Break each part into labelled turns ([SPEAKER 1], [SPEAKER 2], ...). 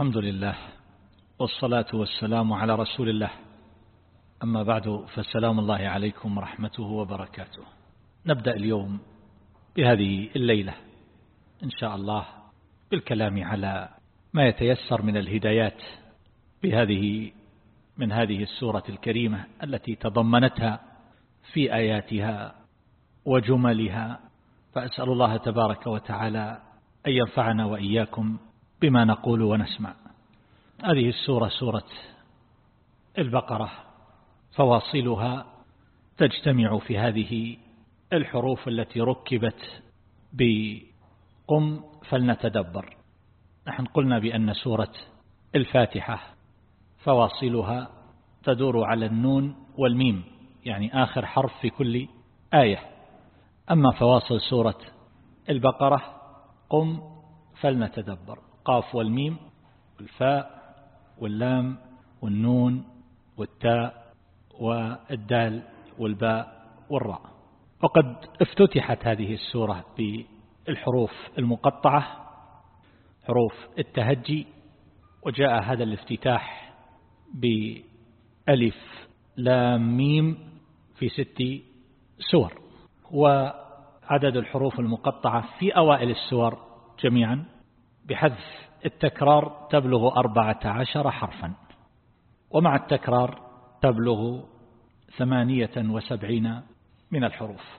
[SPEAKER 1] الحمد لله والصلاة والسلام على رسول الله. أما بعد فالسلام الله عليكم ورحمته وبركاته. نبدأ اليوم بهذه الليلة إن شاء الله بالكلام على ما يتيسر من الهدايات بهذه من هذه السورة الكريمة التي تضمنتها في آياتها وجملها. فأسأل الله تبارك وتعالى أن ينفعنا وإياكم بما نقول ونسمع. هذه السورة سورة البقرة فواصلها تجتمع في هذه الحروف التي ركبت بقم فلنتدبر. نحن قلنا بأن سورة الفاتحة فواصلها تدور على النون والميم يعني آخر حرف في كل آية. أما فواصل سورة البقرة قم فلنتدبر. قاف والميم والفاء واللام والنون والتاء والدال والباء والراء. وقد افتتحت هذه السورة بالحروف المقطعة حروف التهجي وجاء هذا الافتتاح بألف لام ميم في ست سور. وعدد الحروف المقطعة في أوائل السور جميعا بحذف التكرار تبلغ أربعة عشر حرفا. ومع التكرار تبلغ ثمانية وسبعين من الحروف.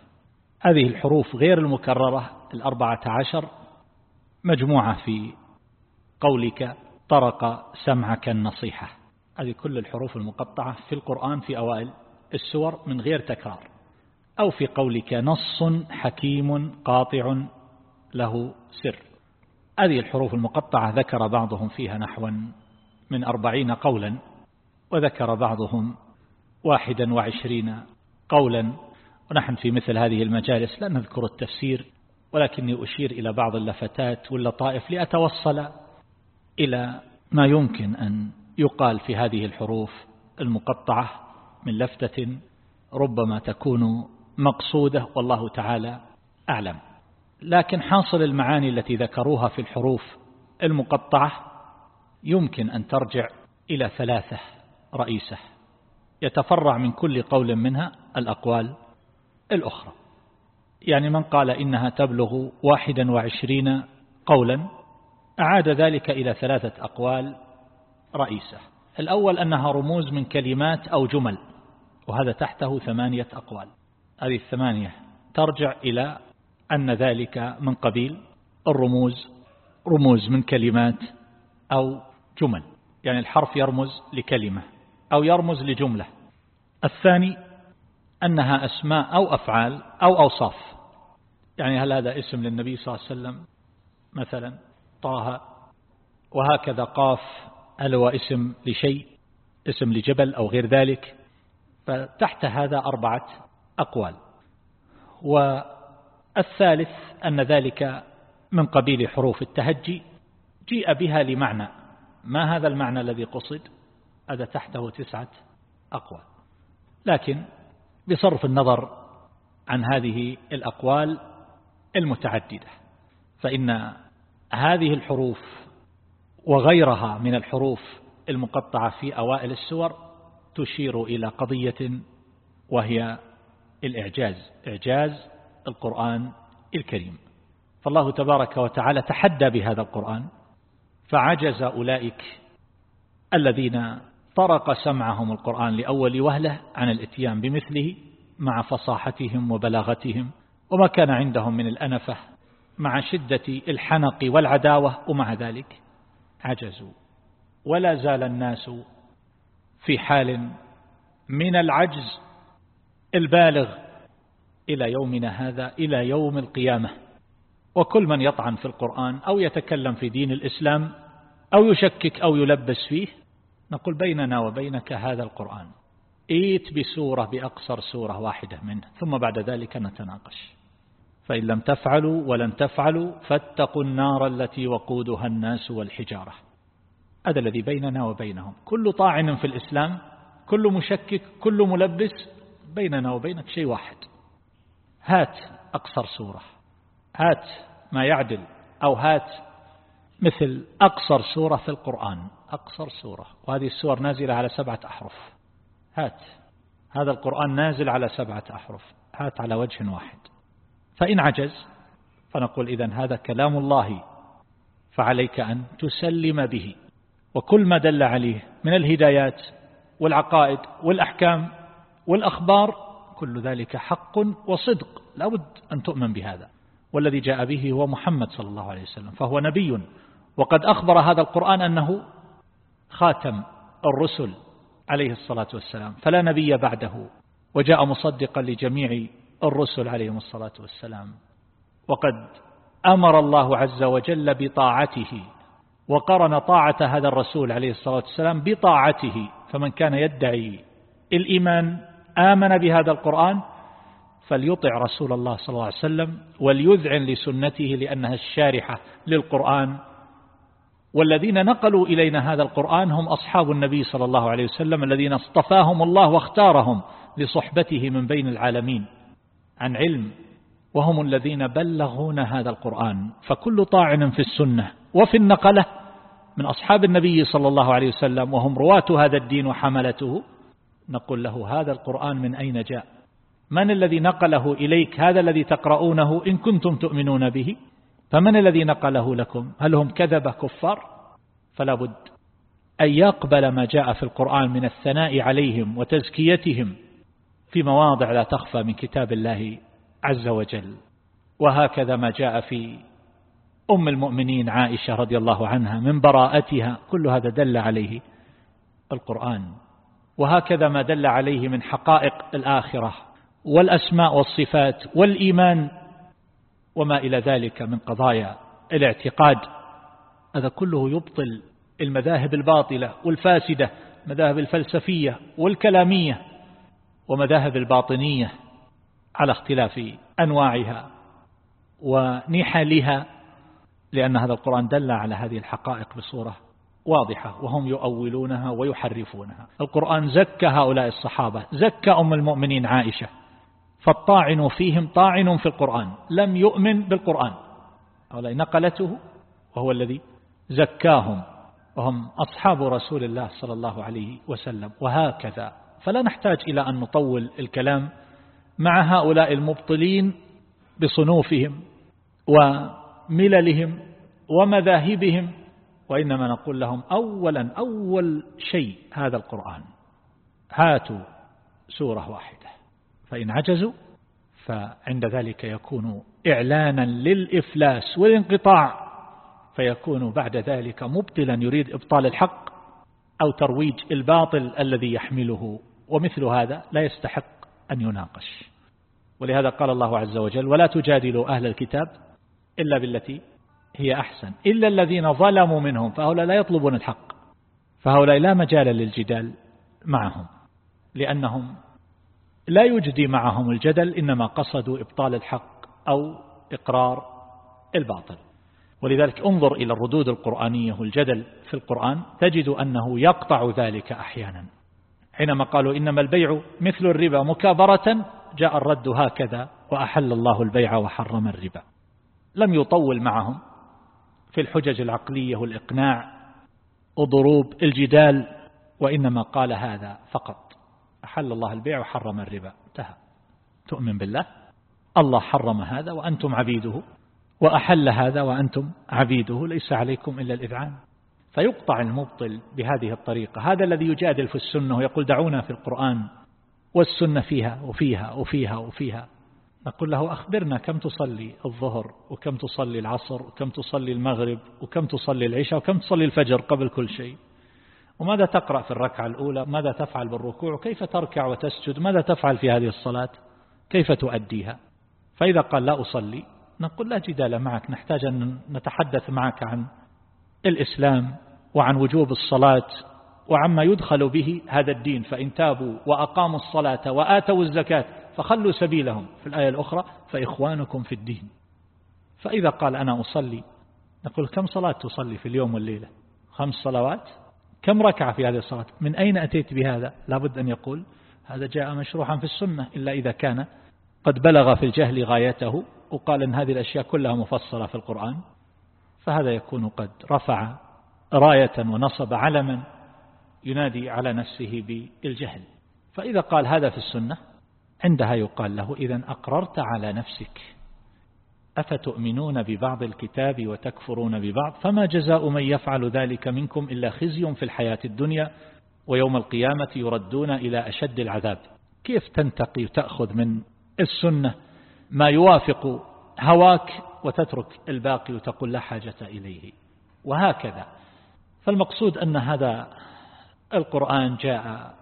[SPEAKER 1] هذه الحروف غير المكررة الأربعة عشر مجموعة في قولك طرق سمعك النصيحة. هذه كل الحروف المقطعة في القرآن في أوائل السور من غير تكرار. أو في قولك نص حكيم قاطع له سر. هذه الحروف المقطعة ذكر بعضهم فيها نحوا من أربعين قولا وذكر بعضهم واحدا وعشرين قولا. ونحن في مثل هذه المجالس لا نذكر التفسير ولكني أشير إلى بعض اللفتات واللطائف لأتوصل إلى ما يمكن أن يقال في هذه الحروف المقطعة من لفتة ربما تكون مقصودة والله تعالى أعلم. لكن حاصل المعاني التي ذكروها في الحروف المقطعة يمكن أن ترجع إلى ثلاثة رئيسة. يتفرع من كل قول منها الأقوال الأخرى. يعني من قال إنها تبلغ واحدا وعشرين قولا أعاد ذلك إلى ثلاثة أقوال رئيسة. الأول أنها رموز من كلمات أو جمل وهذا تحته ثمانية أقوال. هذه الثمانية ترجع إلى أن ذلك من قبيل الرموز رموز من كلمات أو جمل. يعني الحرف يرمز لكلمة أو يرمز لجملة. الثاني أنها أسماء أو أفعال أو أوصاف. يعني هل هذا اسم للنبي صلى الله عليه وسلم؟ مثلا طه وهكذا قاف هل هو اسم لشيء اسم لجبل أو غير ذلك؟ فتحت هذا أربعة أقوال. والثالث أن ذلك من قبيل حروف التهجي جيء بها لمعنى. ما هذا المعنى الذي قصد؟ هذا تحته تسعة أقوال. لكن بصرف النظر عن هذه الأقوال المتعددة فإن هذه الحروف وغيرها من الحروف المقطعة في أوائل السور تشير إلى قضية وهي الإعجاز. إعجاز القرآن الكريم. فالله تبارك وتعالى تحدى بهذا القرآن فعجز أولئك الذين طرق سمعهم القرآن لأول وهلة عن الإتيان بمثله مع فصاحتهم وبلاغتهم وما كان عندهم من الأنفة مع شدة الحنق والعداوة ومع ذلك عجزوا. ولا زال الناس في حال من العجز البالغ إلى يومنا هذا إلى يوم القيامة. وكل من يطعن في القرآن أو يتكلم في دين الإسلام أو يشكك أو يلبس فيه نقول بيننا وبينك هذا القرآن. إيت بسورة بأقصر سورة واحدة منه ثم بعد ذلك نتناقش. فإن لم تفعلوا ولن تفعلوا فاتقوا النار التي وقودها الناس والحجارة. هذا الذي بيننا وبينهم. كل طاعن في الإسلام كل مشكك كل ملبس بيننا وبينك شيء واحد. هات أقصر سورة. هات ما يعدل أو هات مثل أقصر سورة في القرآن. أقصر سورة. وهذه السور نازلة على سبعة أحرف. هات. هذا القرآن نازل على سبعة أحرف. هات على وجه واحد. فإن عجز فنقول إذن هذا كلام الله. فعليك أن تسلم به. وكل ما دل عليه من الهدايات والعقائد والأحكام والأخبار كل ذلك حق وصدق. لا بد أن تؤمن بهذا. والذي جاء به هو محمد صلى الله عليه وسلم فهو نبي. وقد أخبر هذا القرآن أنه خاتم الرسل عليه الصلاة والسلام فلا نبي بعده. وجاء مصدقا لجميع الرسل عليهم الصلاة والسلام. وقد أمر الله عز وجل بطاعته وقرن طاعة هذا الرسول عليه الصلاة والسلام بطاعته. فمن كان يدعي الإيمان آمن بهذا القرآن فليطع رسول الله صلى الله عليه وسلم وليذعن لسنته لأنها الشارحة للقرآن. والذين نقلوا إلينا هذا القرآن هم أصحاب النبي صلى الله عليه وسلم الذين اصطفاهم الله واختارهم لصحبته من بين العالمين عن علم وهم الذين بلغون هذا القرآن. فكل طاعن في السنة وفي النقلة من أصحاب النبي صلى الله عليه وسلم وهم رواة هذا الدين وحملته. نقول له هذا القرآن من أين جاء؟ من الذي نقله إليك هذا الذي تقرؤونه إن كنتم تؤمنون به؟ فمن الذي نقله لكم؟ هل هم كذبة كفار؟ فلا بد أن يقبل ما جاء في القرآن من الثناء عليهم وتزكيتهم في مواضع لا تخفى من كتاب الله عز وجل. وهكذا ما جاء في أم المؤمنين عائشة رضي الله عنها من براءتها كل هذا دل عليه القرآن. وهكذا ما دل عليه من حقائق الآخرة والأسماء والصفات والإيمان وما إلى ذلك من قضايا الاعتقاد. هذا كله يبطل المذاهب الباطلة والفاسدة مذاهب الفلسفية والكلامية ومذاهب الباطنية على اختلاف أنواعها ونحلها لأن هذا القرآن دل على هذه الحقائق بصورة واضحة وهم يؤولونها ويحرفونها. القرآن زكى هؤلاء الصحابة زكى أم المؤمنين عائشة. فالطاعن فيهم طاعن في القرآن لم يؤمن بالقرآن. هؤلاء نقلته وهو الذي زكاهم. وهم أصحاب رسول الله صلى الله عليه وسلم وهكذا. فلا نحتاج إلى أن نطول الكلام مع هؤلاء المبطلين بصنوفهم ومللهم ومذاهبهم وإنما نقول لهم أولا أول شيء هذا القرآن. هاتوا سورة واحدة. فإن عجزوا فعند ذلك يكون إعلانا للإفلاس والانقطاع فيكون بعد ذلك مبطلا يريد إبطال الحق أو ترويج الباطل الذي يحمله. ومثل هذا لا يستحق أن يناقش. ولهذا قال الله عز وجل ولا تجادلوا أهل الكتاب إلا بالتي هي أحسن. إلا الذين ظلموا منهم فهؤلاء لا يطلبون الحق. فهؤلاء لا مجال للجدال معهم لأنهم لا يجدي معهم الجدل إنما قصدوا إبطال الحق أو إقرار الباطل. ولذلك انظر إلى الردود القرآنية والجدل في القرآن تجد أنه يقطع ذلك أحيانا. حينما قالوا إنما البيع مثل الربا مكابرة جاء الرد هكذا وأحل الله البيع وحرم الربا. لم يطول معهم. في الحجج العقلية والإقناع وضروب الجدال وإنما قال هذا فقط. أحل الله البيع وحرم الربا. انتهى. تؤمن بالله؟ الله حرم هذا وأنتم عبيده وأحل هذا وأنتم عبيده ليس عليكم إلا الإذعان. فيقطع المبطل بهذه الطريقة. هذا الذي يجادل في السنة ويقول دعونا في القرآن والسنة فيها وفيها وفيها وفيها. نقول له أخبرنا كم تصلي الظهر وكم تصلي العصر وكم تصلي المغرب وكم تصلي العشاء وكم تصلي الفجر قبل كل شيء. وماذا تقرأ في الركعة الأولى؟ ماذا تفعل بالركوع؟ كيف تركع وتسجد؟ ماذا تفعل في هذه الصلاة؟ كيف تؤديها؟ فإذا قال لا أصلي نقول لا جدال معك نحتاج أن نتحدث معك عن الإسلام وعن وجوب الصلاة وعما يدخل به هذا الدين. فإن تابوا وأقاموا الصلاة وآتوا الزكاة فخلوا سبيلهم. في الآية الأخرى فإخوانكم في الدين. فإذا قال أنا أصلي نقول كم صلاة تصلي في اليوم والليلة؟ خمس صلوات؟ كم ركعة في هذه الصلاة؟ من أين أتيت بهذا؟ لابد أن يقول هذا جاء مشروحا في السنة إلا إذا كان قد بلغ في الجهل غايته وقال أن هذه الأشياء كلها مفصلة في القرآن. فهذا يكون قد رفع راية ونصب علما ينادي على نفسه بالجهل. فإذا قال هذا في السنة عندها يقال له إذا أقررت على نفسك أفتؤمنون ببعض الكتاب وتكفرون ببعض؟ فما جزاء من يفعل ذلك منكم إلا خزي في الحياة الدنيا ويوم القيامة يردون إلى أشد العذاب. كيف تنتقي وتأخذ من السنة؟ ما يوافق هواك وتترك الباقي وتقول لا حاجة إليه. وهكذا. فالمقصود أن هذا القرآن جاء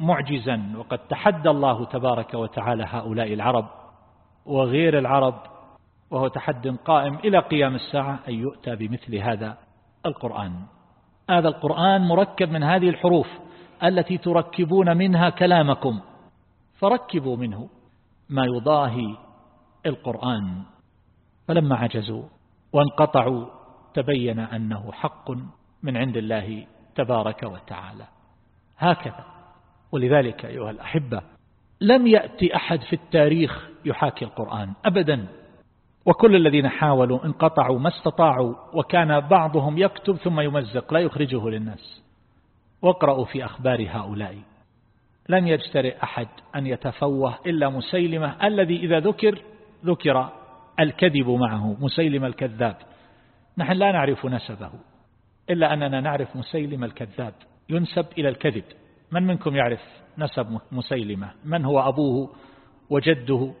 [SPEAKER 1] معجزا وقد تحدى الله تبارك وتعالى هؤلاء العرب وغير العرب وهو تحد قائم إلى قيام الساعة أن يؤتى بمثل هذا القرآن. هذا القرآن مركب من هذه الحروف التي تركبون منها كلامكم. فركبوا منه ما يضاهي القرآن. فلما عجزوا وانقطعوا تبين أنه حق من عند الله تبارك وتعالى. هكذا. ولذلك أيها الأحبة لم يأتي أحد في التاريخ يحاكي القرآن أبدا. وكل الذين حاولوا انقطعوا ما استطاعوا وكان بعضهم يكتب ثم يمزق لا يخرجه للناس. واقرأوا في أخبار هؤلاء. لم يجترئ أحد أن يتفوه إلا مسيلمة الذي إذا ذكر ذكر الكذب معه مسيلم الكذاب. نحن لا نعرف نسبه إلا أننا نعرف مسيلم الكذاب ينسب إلى الكذب. من منكم يعرف نسب مسيلمة؟ من هو أبوه وجده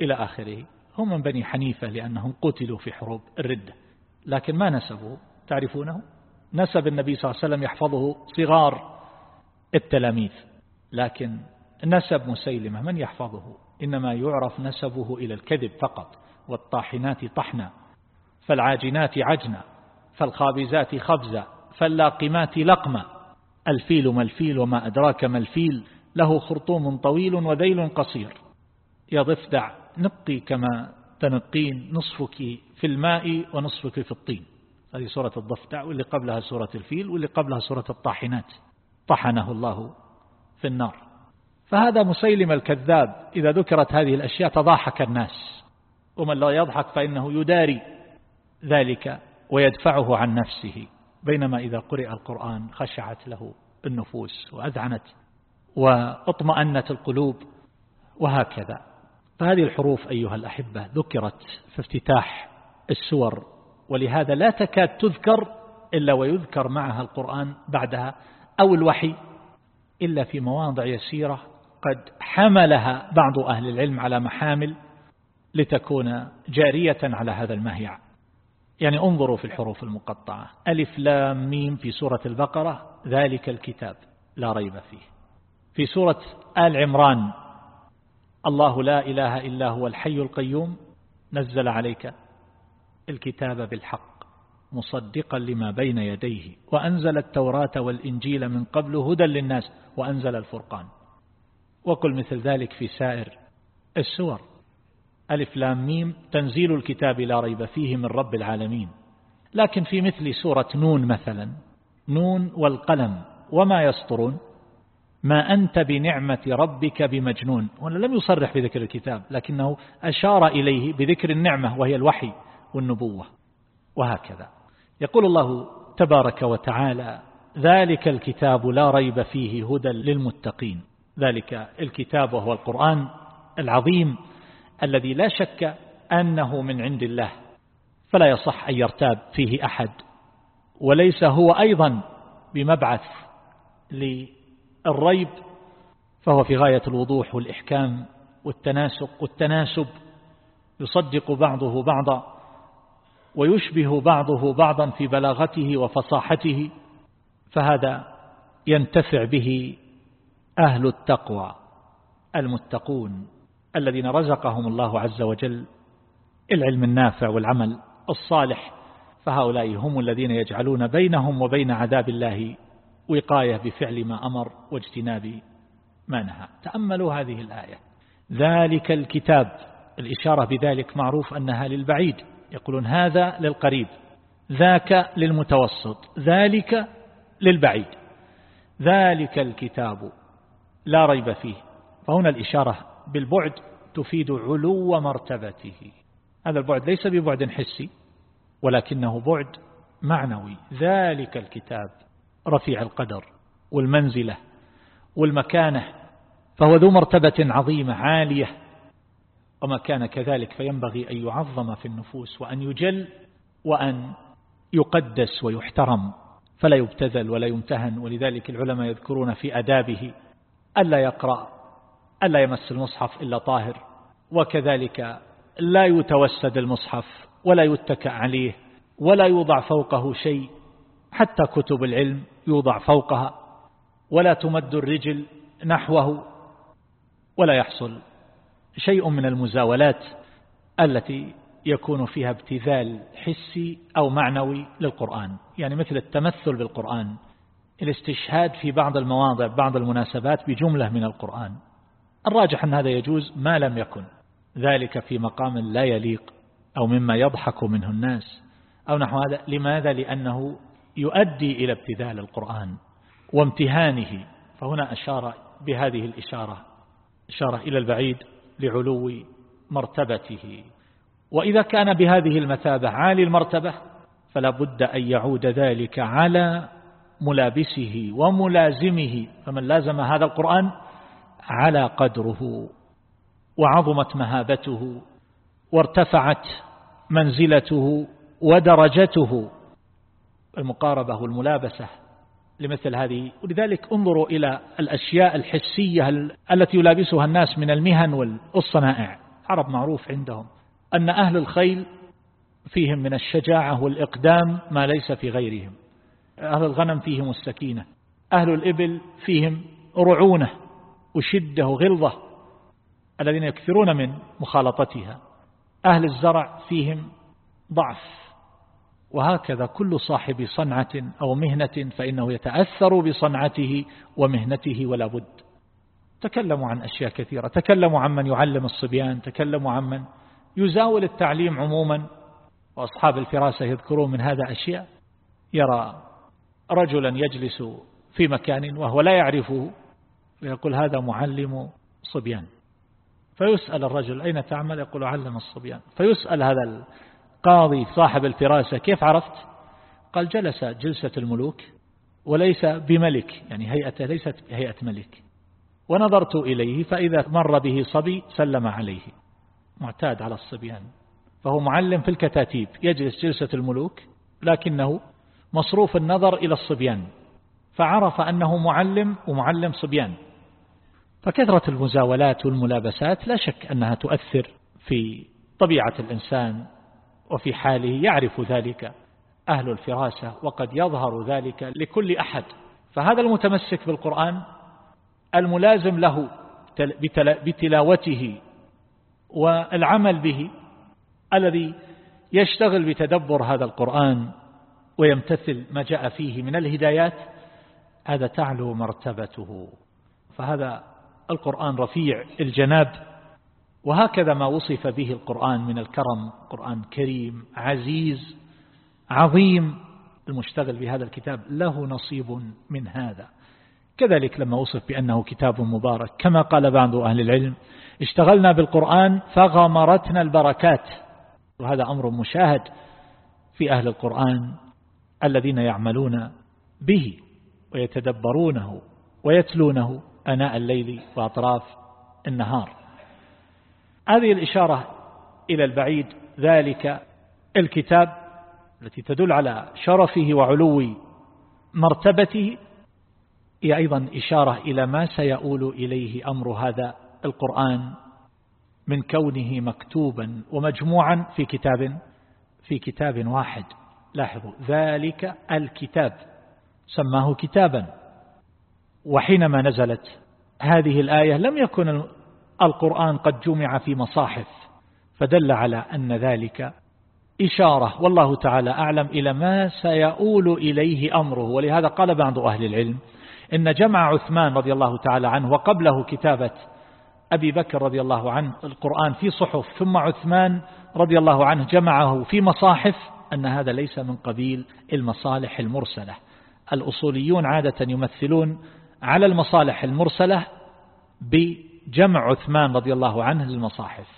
[SPEAKER 1] إلى آخره؟ هم من بني حنيفة لأنهم قتلوا في حروب الردة. لكن ما نسبه؟ تعرفونه؟ نسب النبي صلى الله عليه وسلم يحفظه صغار التلاميذ. لكن نسب مسيلمة من يحفظه؟ إنما يعرف نسبه إلى الكذب فقط والطاحنات طحنا فالعاجنات عجنا فالخابزات خبزا فاللاقمات لقما الفيل ما الفيل وما أدراك ما الفيل له خرطوم طويل وذيل قصير. يا ضفدع نقي كما تنقين نصفك في الماء ونصفك في الطين. هذه سورة الضفدع واللي قبلها سورة الفيل واللي قبلها سورة الطاحنات. طحنه الله في النار. فهذا مسيلم الكذاب إذا ذكرت هذه الأشياء تضاحك الناس. ومن لا يضحك فإنه يداري ذلك ويدفعه عن نفسه. بينما إذا قرئ القرآن خشعت له النفوس وأذعنت وأطمأنت القلوب وهكذا. فهذه الحروف أيها الأحبة ذكرت في افتتاح السور ولهذا لا تكاد تذكر إلا ويذكر معها القرآن بعدها أو الوحي إلا في مواضع يسيرة قد حملها بعض أهل العلم على محامل لتكون جارية على هذا المهيع. يعني انظروا في الحروف المقطعة. ألف لام ميم في سورة البقرة ذلك الكتاب لا ريب فيه. في سورة آل عمران الله لا إله إلا هو الحي القيوم نزل عليك الكتاب بالحق مصدقا لما بين يديه وأنزل التوراة والإنجيل من قبل هدى للناس وأنزل الفرقان. وقل مثل ذلك في سائر السور. ألف لام ميم تنزيل الكتاب لا ريب فيه من رب العالمين. لكن في مثل سورة نون مثلا نون والقلم وما يسطرون؟ ما أنت بنعمة ربك بمجنون. هنا لم يصرح بذكر الكتاب لكنه أشار إليه بذكر النعمة وهي الوحي والنبوة. وهكذا. يقول الله تبارك وتعالى ذلك الكتاب لا ريب فيه هدى للمتقين. ذلك الكتاب وهو القرآن العظيم. الذي لا شك أنه من عند الله فلا يصح أن يرتاب فيه أحد. وليس هو أيضا بمبعث للريب فهو في غاية الوضوح والإحكام والتناسق والتناسب. يصدق بعضه بعضا ويشبه بعضه بعضا في بلاغته وفصاحته فهذا ينتفع به أهل التقوى المتقون. الذين رزقهم الله عز وجل العلم النافع والعمل الصالح فهؤلاء هم الذين يجعلون بينهم وبين عذاب الله وقاية بفعل ما أمر واجتناب ما نهى. تأملوا هذه الآية. ذلك الكتاب. الإشارة بذلك معروف أنها للبعيد. يقولون هذا للقريب. ذاك للمتوسط. ذلك للبعيد. ذلك الكتاب. لا ريب فيه. فهنا الإشارة بالبعد تفيد علو مرتبته. هذا البعد ليس ببعد حسي ولكنه بعد معنوي. ذلك الكتاب رفيع القدر والمنزلة والمكانة فهو ذو مرتبة عظيمة عالية. وما كان كذلك فينبغي أن يعظم في النفوس وأن يجل وأن يقدس ويحترم. فلا يبتذل ولا يمتهن ولذلك العلماء يذكرون في أدابه ألا يقرأ ألا يمس المصحف إلا طاهر وكذلك لا يتوسد المصحف ولا يتكأ عليه ولا يوضع فوقه شيء حتى كتب العلم يوضع فوقها ولا تمد الرجل نحوه ولا يحصل شيء من المزاولات التي يكون فيها ابتذال حسي أو معنوي للقرآن. يعني مثل التمثل بالقرآن الاستشهاد في بعض المواضع بعض المناسبات بجملة من القرآن. الراجح أن هذا يجوز ما لم يكن ذلك في مقام لا يليق أو مما يضحك منه الناس أو نحو هذا لماذا؟ لأنه يؤدي إلى ابتذال القرآن وامتهانه. فهنا أشار بهذه الإشارة إشارة إلى البعيد لعلو مرتبته. وإذا كان بهذه المثابة عالي المرتبة فلا بد أن يعود ذلك على ملابسه وملازمه. فمن لازم هذا القرآن على قدره وعظمت مهابته وارتفعت منزلته ودرجته. المقاربة والملابسة لمثل هذه. ولذلك انظروا إلى الأشياء الحسية التي يلابسها الناس من المهن والصنائع. عرب معروف عندهم أن أهل الخيل فيهم من الشجاعة والإقدام ما ليس في غيرهم. أهل الغنم فيهم السكينة. أهل الإبل فيهم رعونة. وشدة وغلظة الذين يكثرون من مخالطتها. أهل الزرع فيهم ضعف. وهكذا كل صاحب صنعة أو مهنة فإنه يتأثر بصنعته ومهنته ولا بد. تكلموا عن أشياء كثيرة. تكلموا عن من يعلم الصبيان. تكلموا عن من يزاول التعليم عموما. وأصحاب الفراسة يذكرون من هذا أشياء. يرى رجلا يجلس في مكان وهو لا يعرفه ويقول هذا معلم صبيان. فيسأل الرجل أين تعمل؟ يقول علم الصبيان. فيسأل هذا القاضي صاحب الفراسة كيف عرفت؟ قال جلس جلسة الملوك وليس بملك يعني هيئته ليست هيئة ملك. ونظرت إليه فإذا مر به صبي سلم عليه. معتاد على الصبيان. فهو معلم في الكتاتيب. يجلس جلسة الملوك لكنه مصروف النظر إلى الصبيان. فعرف أنه معلم ومعلم صبيان. فكثرة المزاولات والملابسات لا شك أنها تؤثر في طبيعة الإنسان وفي حاله يعرف ذلك. أهل الفراسة وقد يظهر ذلك لكل أحد. فهذا المتمسك بالقرآن الملازم له بتلاوته والعمل به الذي يشتغل بتدبر هذا القرآن ويمتثل ما جاء فيه من الهدايات هذا تعلو مرتبته. فهذا القرآن رفيع الجناب وهكذا ما وصف به القرآن من الكرم قرآن كريم عزيز عظيم. المشتغل بهذا الكتاب له نصيب من هذا. كذلك لما وصف بأنه كتاب مبارك كما قال بعض أهل العلم اشتغلنا بالقرآن فغمرتنا البركات. وهذا أمر مشاهد في أهل القرآن الذين يعملون به ويتدبرونه ويتلونه. أناء الليل وأطراف النهار. هذه الإشارة إلى البعيد ذلك الكتاب التي تدل على شرفه وعلو مرتبته. هي أيضا إشارة إلى ما سيؤول إليه أمر هذا القرآن من كونه مكتوبا ومجموعا في كتاب في كتاب واحد. لاحظوا ذلك الكتاب سماه كتابا. وحينما نزلت هذه الآية لم يكن القرآن قد جمع في مصاحف فدل على أن ذلك إشارة. والله تعالى أعلم إلى ما سيؤول إليه أمره. ولهذا قال بعض أهل العلم إن جمع عثمان رضي الله تعالى عنه وقبله كتابة أبي بكر رضي الله عنه القرآن في صحف ثم عثمان رضي الله عنه جمعه في مصاحف أن هذا ليس من قبيل المصالح المرسلة. الأصوليون عادة يمثلون على المصالح المرسلة بجمع عثمان رضي الله عنه للمصاحف.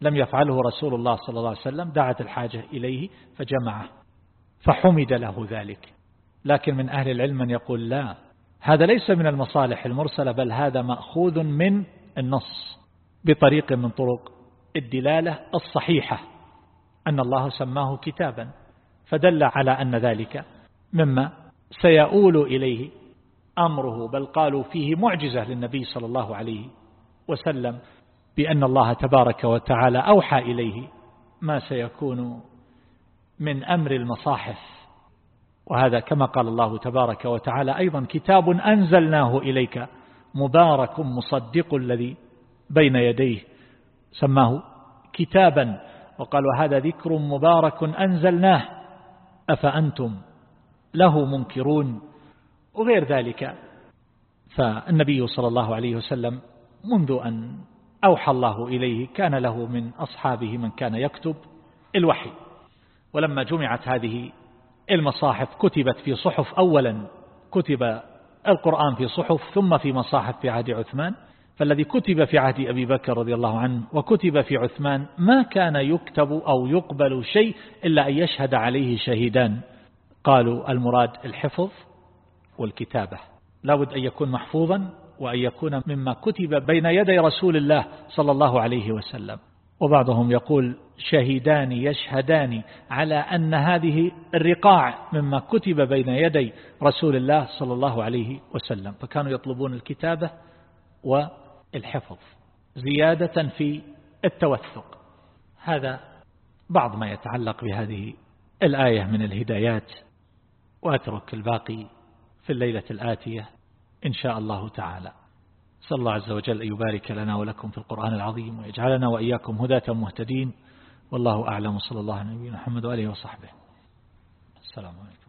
[SPEAKER 1] لم يفعله رسول الله صلى الله عليه وسلم دعت الحاجة إليه فجمعه فحمد له ذلك. لكن من أهل العلم من يقول لا هذا ليس من المصالح المرسلة بل هذا مأخوذ من النص بطريق من طرق الدلالة الصحيحة أن الله سماه كتابا فدل على أن ذلك مما سيؤول إليه أمره بل قالوا فيه معجزة للنبي صلى الله عليه وسلم بأن الله تبارك وتعالى أوحى إليه ما سيكون من أمر المصاحف. وهذا كما قال الله تبارك وتعالى أيضا كتاب أنزلناه إليك مبارك مصدق الذي بين يديه سماه كتابا. وقال وهذا ذكر مبارك أنزلناه أفأنتم له منكرون؟ وغير ذلك. فالنبي صلى الله عليه وسلم منذ أن أوحى الله إليه كان له من أصحابه من كان يكتب الوحي. ولما جمعت هذه المصاحف كتبت في صحف أولا كتب القرآن في صحف ثم في مصاحف في عهد عثمان. فالذي كتب في عهد أبي بكر رضي الله عنه وكتب في عثمان ما كان يكتب أو يقبل شيء إلا أن يشهد عليه شهيدان. قالوا المراد الحفظ والكتابة. لا بد أن يكون محفوظا وأن يكون مما كتب بين يدي رسول الله صلى الله عليه وسلم. وبعضهم يقول شهيدان يشهدان على أن هذه الرقاع مما كتب بين يدي رسول الله صلى الله عليه وسلم. فكانوا يطلبون الكتابة والحفظ زيادة في التوثق. هذا بعض ما يتعلق بهذه الآية من الهدايات. وأترك الباقي. في الليلة الآتية إن شاء الله تعالى. صلى الله عز وجل أن يبارك لنا ولكم في القرآن العظيم ويجعلنا وإياكم هداة مهتدين. والله أعلم. صلى الله عليه وسلم محمد وآله وصحبه. السلام عليكم.